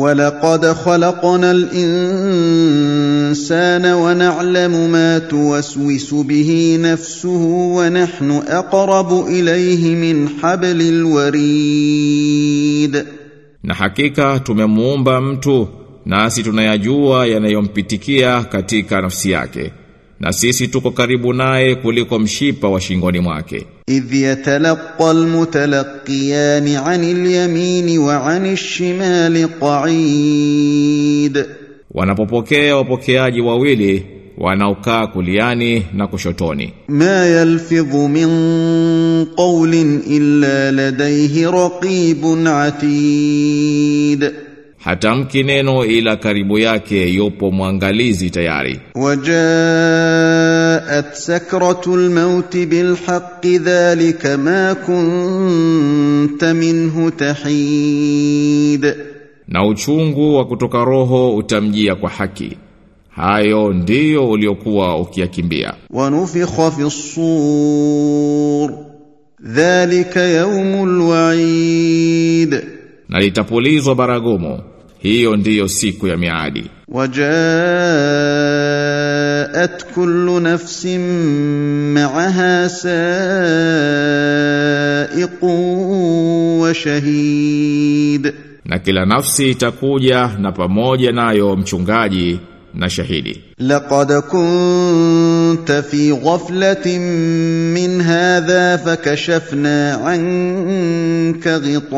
ولقد خلقنا الانسان ونعلم ما توسوس به نفسه ونحن اقرب اليه من حبل الوريد Na hakika tumemuumba mtu nasi tunayajua yanayompitikia katika nafsi yake. na sisi tuko karibu naye kuliko mshipa wa shingoni mwake. Idh yatalaqqa almutalaqiyan 'anil yamini wa 'anil shimali qa'id, wanapopokea wapokeaji wawili wanaokaa kuliani na kushotoni. Ma yalfidhu min qawlin illa ladayhi raqibun 'atid hatamki neno ila karibu yake yupo mwangalizi tayari. Wajaat sakratul maut bil dhalika ma kunta minhu tahid. Na uchungu wa kutoka roho utamjia kwa haki. Hayo ndiyo uliokuwa ukiyakimbia. Wanufikha fi sur dhalika yawmul wa'id na litapulizwa baragumu. Hiyo ndiyo siku ya miadi. Wajaat kullu nafsin ma'aha sa'iqun wa shahid. Na kila nafsi itakuja na pamoja nayo mchungaji na shahidi. Laqad kunta fi ghaflatin min hadha fakashafna anka ghita'aka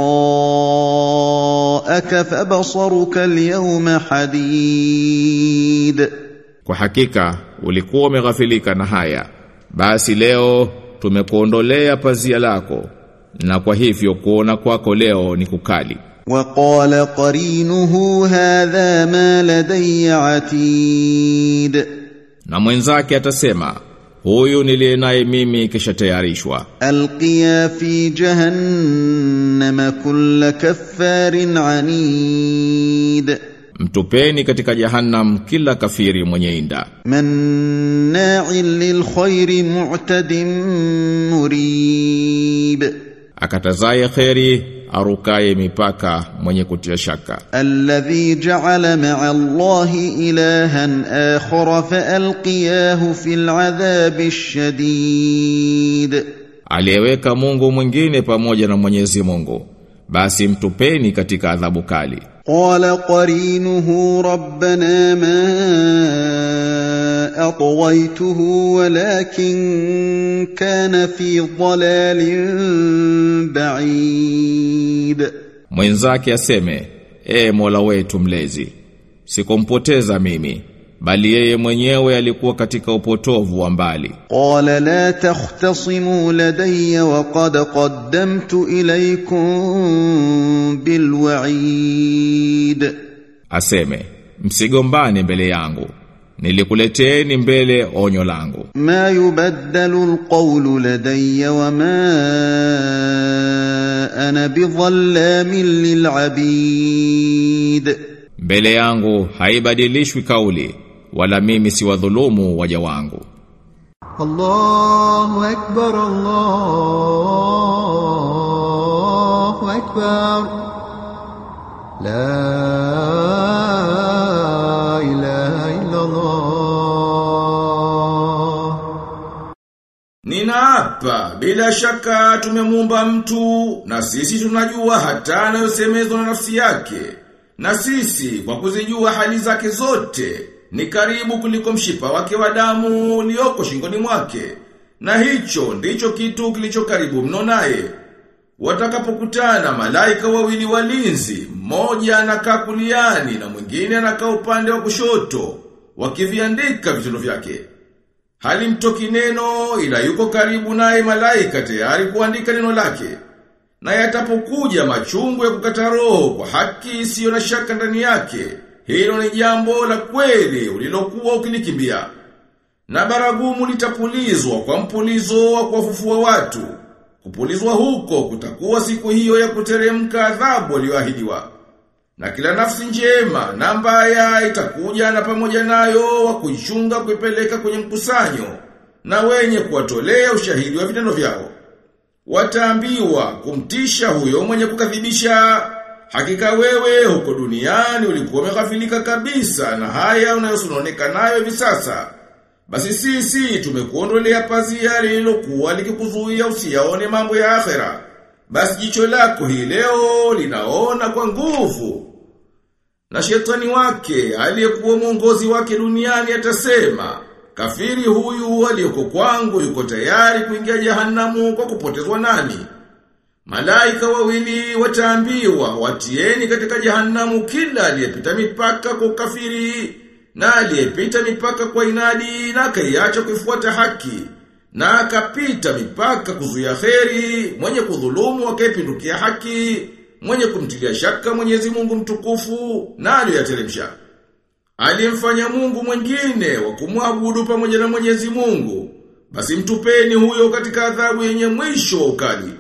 fabasaruka alyawma hadid. Kwa hakika ulikuwa umeghafilika na haya basi leo tumekuondolea pazia lako na kwa hivyo kuona kwako leo ni kukali. وقال قرينه هذا ما لدي عتيد Na mwenzake atasema huyu niliye naye mimi kisha tayarishwa. القيا في جهنم كل كفار عنيد Mtupeni katika jahannam kila kafiri mwenye inda. مناع للخير معتد مريب Akatazaye kheri arukaye mipaka mwenye kutia shaka. Alladhi ja'ala ma'a allahi ilahan akhara faalqiyahu fil adhabi shadid. Aliyeweka Mungu mwingine pamoja na Mwenyezi Mungu basi mtupeni katika adhabu kali. Qala qarinuhu rabbana ma atwaytuhu walakin kana fi dhalalin ba'id. Mwenzake aseme e mola wetu mlezi sikumpoteza mimi bali yeye mwenyewe alikuwa katika upotovu wa mbali. Qala la takhtasimu ladayya wa qad qaddamtu ilaykum bilwa'id, aseme msigombane mbele yangu nilikuleteeni mbele onyo langu. Ma yubaddalu alqawlu ladayya wa ma ana bidhallamin lilabid, mbele yangu haibadilishwi kauli wala mimi si wadhulumu waja wangu. Allahu akbar Allahu akbar. La ilaha illa Allah Ninaapa bila shaka tumemuumba mtu na sisi tunajua hata anayosemezwa na nafsi yake na sisi kwa kuzijua hali zake zote ni karibu kuliko mshipa wake wa damu ulioko shingoni mwake. Na hicho ndicho kitu kilicho karibu mno naye. Watakapokutana malaika wawili walinzi, mmoja anakaa kuliani na mwingine anakaa upande wa kushoto, wakiviandika vitendo vyake. hali mtoki neno ila yuko karibu naye malaika tayari kuandika neno lake. Na yatapokuja machungu ya kukata roho kwa haki isiyo na shaka ndani yake, hilo ni jambo la kweli ulilokuwa ukilikimbia. Na baragumu litapulizwa kwa mpulizo wa kuwafufua watu. Kupulizwa huko kutakuwa siku hiyo ya kuteremka adhabu aliyoahidiwa. Na kila nafsi njema na mbaya itakuja na pamoja nayo wa kuichunga kuipeleka kwenye mkusanyo na wenye kuwatolea ushahidi wa vitendo vyao. Wataambiwa kumtisha huyo mwenye kukadhibisha Hakika wewe huko duniani ulikuwa umeghafilika kabisa na haya unayosononeka nayo hivi sasa. Basi sisi tumekuondolea pazia lililokuwa likikuzuia usiyaone mambo ya akhera. Basi jicho lako hii leo linaona kwa nguvu. Na shetani wake aliyekuwa mwongozi wake duniani atasema, kafiri huyu aliyoko kwangu yuko tayari kuingia jehanamu kwa kupotezwa nani? Malaika wawili wataambiwa watieni katika jehanamu kila aliyepita mipaka kwa ukafiri na aliyepita mipaka kwa inadi na akaiacha kuifuata haki na akapita mipaka kuzuia kheri mwenye kudhulumu akaipindukia haki mwenye kumtilia shaka Mwenyezi Mungu mtukufu na aliyoyateremsha alimfanya Mungu mwingine wa kumwabudu pamoja na Mwenyezi Mungu. Basi mtupeni huyo katika adhabu yenye mwisho wa ukali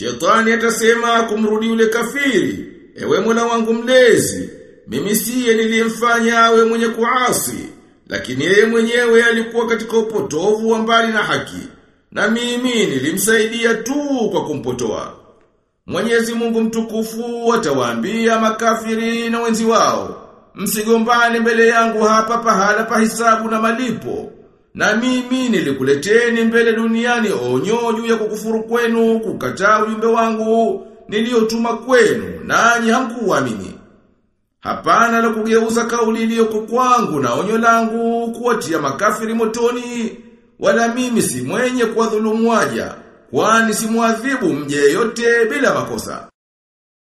Shetani atasema kumrudi yule kafiri, ewe Mola wangu mlezi, mimi siye niliyemfanya awe mwenye kuasi, lakini yeye mwenyewe alikuwa katika upotovu wa mbali na haki, na mimi nilimsaidia tu kwa kumpotoa. Mwenyezi Mungu mtukufu atawaambia makafiri na wenzi wao, msigombane mbele yangu hapa pahala pa hisabu na malipo. Na mimi nilikuleteni mbele duniani onyo juu ya kukufuru kwenu, kukataa ujumbe wangu, niliotuma kwenu, nanyi hamkuamini. Hapana la kugeuza kauli iliyoko kwangu na onyo langu kuwatia makafiri motoni, wala mimi si mwenye kuwadhulumu waja, kwani simwadhibu mje yote bila makosa.